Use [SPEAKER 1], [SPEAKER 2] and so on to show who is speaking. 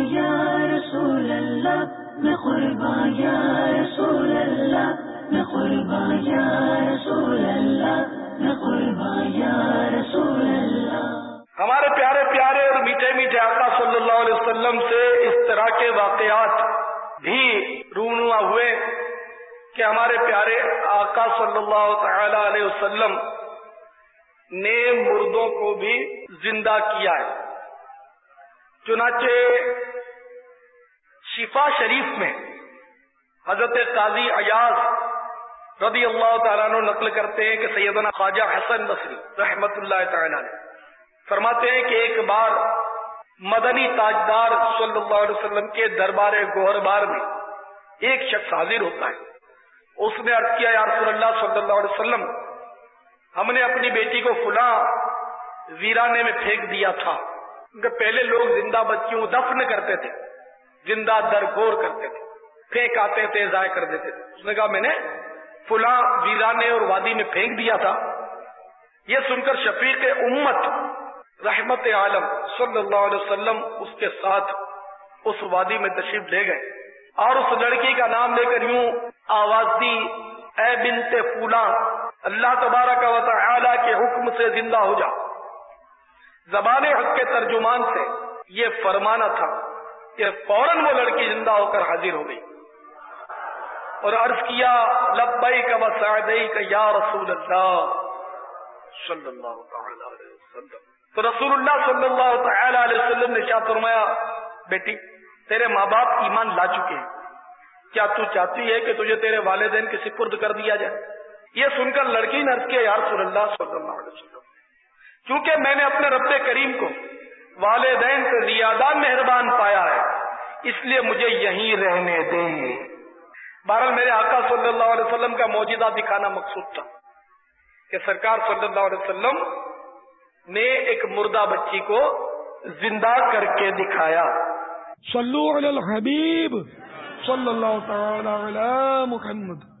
[SPEAKER 1] یا رسول اللہ، میں یا رسول اللہ، میں یا رسول اللہ، میں یا رسول اللہ۔
[SPEAKER 2] ہمارے پیارے پیارے اور میٹھے میٹھے آقا صلی اللہ علیہ وسلم سے اس طرح کے واقعات بھی رونما ہوئے کہ ہمارے پیارے آقا صلی اللہ تعالی علیہ وسلم نے مردوں کو بھی زندہ کیا ہے۔ چنانچہ شفا شریف میں حضرت قاضی ایاز رضی اللہ تعالیٰ عنہ نقل کرتے ہیں کہ سیدنا خواجہ حسن بصری رحمت اللہ تعالیٰ نے فرماتے ہیں کہ ایک بار مدنی تاجدار صلی اللہ علیہ وسلم کے دربار گوہر بار میں ایک شخص حاضر ہوتا ہے۔ اس نے عرض کیا، یا رسول اللہ صلی اللہ علیہ وسلم، ہم نے اپنی بیٹی کو فلاں ویرانے میں پھینک دیا تھا۔ پہلے لوگ زندہ بچیوں دفن کرتے تھے؟ زندہ درگور کرتے تھے۔ پھینک آتے تھے، ضائع کر دیتے تھے۔ اس نے کہا، میں نے فلاں ویرانے اور وادی میں پھینک دیا تھا۔ یہ سن کر شفیق امت رحمت عالم صلی اللہ علیہ وسلم اس کے ساتھ اس وادی میں تشریف لے گئے۔ اور اس لڑکی کا نام لے کر یوں آواز دی، اے بنت پھولا اللہ تبارک و تعالی کے حکم سے زندہ ہو جا۔ زبان حق کے ترجمان سے یہ فرمانا تھا کہ فوراً وہ لڑکی زندہ ہو کر حاضر ہو گئی۔ اور عرض کیا لبئی کا وسعدئی کا یا رسول اللہ صلی اللہ تعالی علیہ وسلم۔ تو رسول اللہ صلی اللہ تعالی علیہ وسلم نے کیا فرمایا، بیٹی، تیرے ماں باپ ایمان لا چکے ہیں۔ کیا تو چاہتی ہے کہ تجھے تیرے والدین کے سپرد کر دیا جائے؟ یہ سن کر لڑکی نے عرض کیا، یا رسول اللہ صلی اللہ علیہ وسلم کیونکہ میں نے اپنے رب کریم کو والدین سے زیادہ مہربان پایا ہے، اس لیے مجھے یہیں رہنے دیں۔ بہرحال میرے آقا صلی اللہ علیہ وسلم کا موجودہ دکھانا مقصود تھا کہ سرکار صلی اللہ علیہ وسلم نے ایک مردہ بچی کو زندہ کر کے دکھایا۔
[SPEAKER 3] صلو علی الحبیب، صلی اللہ تعالی علی محمد۔